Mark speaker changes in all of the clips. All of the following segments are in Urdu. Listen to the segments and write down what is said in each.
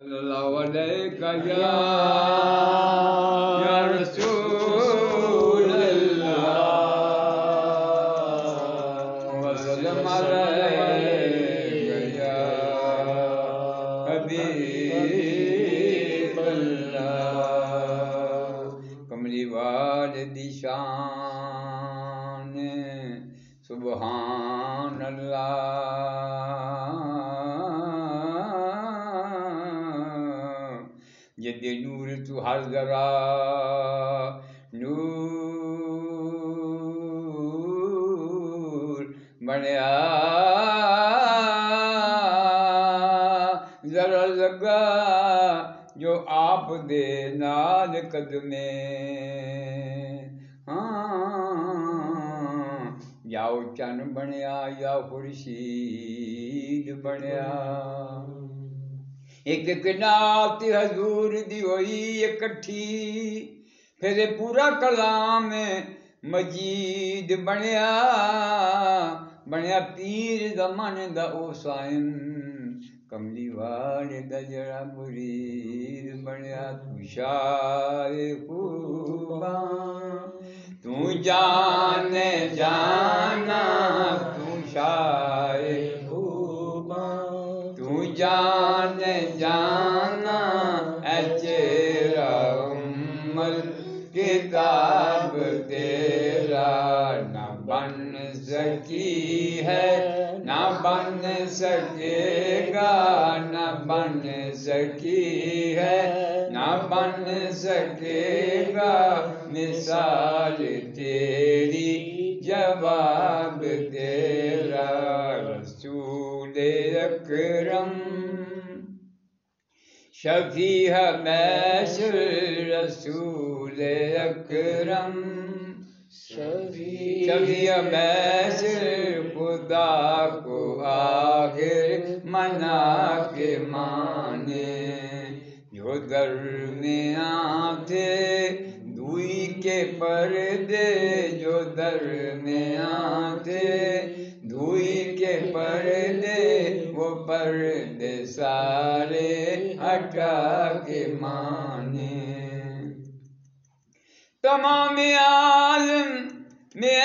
Speaker 1: اللہ علیہ یا یا رسول اللہ وسلم علیہ یا حبیب اللہ کملی والدی شان سبحان اللہ جد نور تو ہر ذرا۔ نور بنیا۔ ذرا لگا جو آپ دے نال قدمے۔ ہاں یا چن بنیا یا خورشید بنیا۔ ایک ایک نعت حضور دی ہوئی اکٹھی، پھر پورا کلام مجید بنیا بنیا پیر زمان دا او سائن کملی والے دا جڑا مرید بنیا، تو شاہ خوباں، تو جان سکی ہے، نہ بن سکے گا، نہ بن سکی ہے، نہ بن سکے گا، مثال تیری جواب تیرا رسول اکرم۔ شفیع بیشر رسول اکرم۔ شفیع بیشر خدا کو آخر منا کے مانے جو درمیان تھے دوئی کے پردے جو درمیان تھے دھوئی کے پردے وہ پردے سارے ہٹا کے مانے تمام عالم میں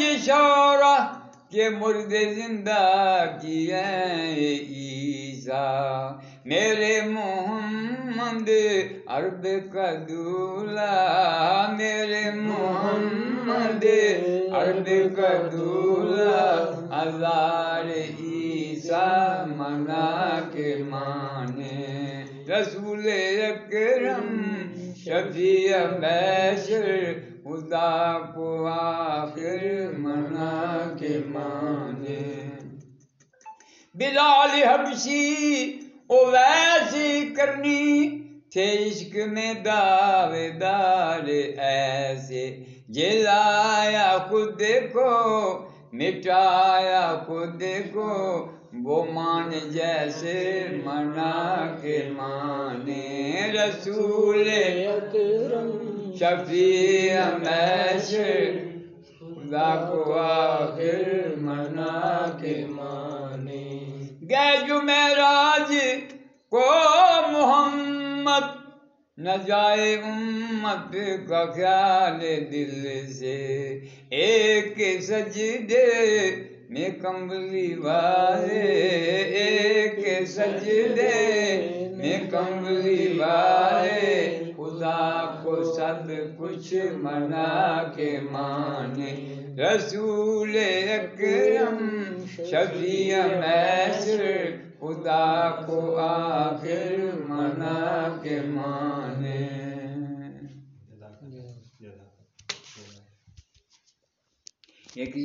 Speaker 1: یہ شورہ کہ مرد زندہ کیے عیسیٰ۔ میرے محمد عرب کا دولہ میرے محمد عرب کا دولہ ہزار عیسیٰ منا کے مانے رسول اکرم شفیع بیشر خدا کو آخر منا کے مانے بلال حبشی، او ویسی کرنی، تھے عشق میں دعوے دار ایسے۔ جلایا خود کو مٹایا خود کو، وہ مان جیسے منا کے مانے رسول شفیع میشر خدا کو آخر منا کے مانے۔ گئے جو معراج کو نہ جائے امت کا خیال دل سے۔ ایک سجدے میں کمبلی والے ایک سجدے میں کمبلی والے خدا کو سب کچھ منا کے مانے۔ رسول اکرم شفیع میسر خدا کو آخر منا کے مانے ایک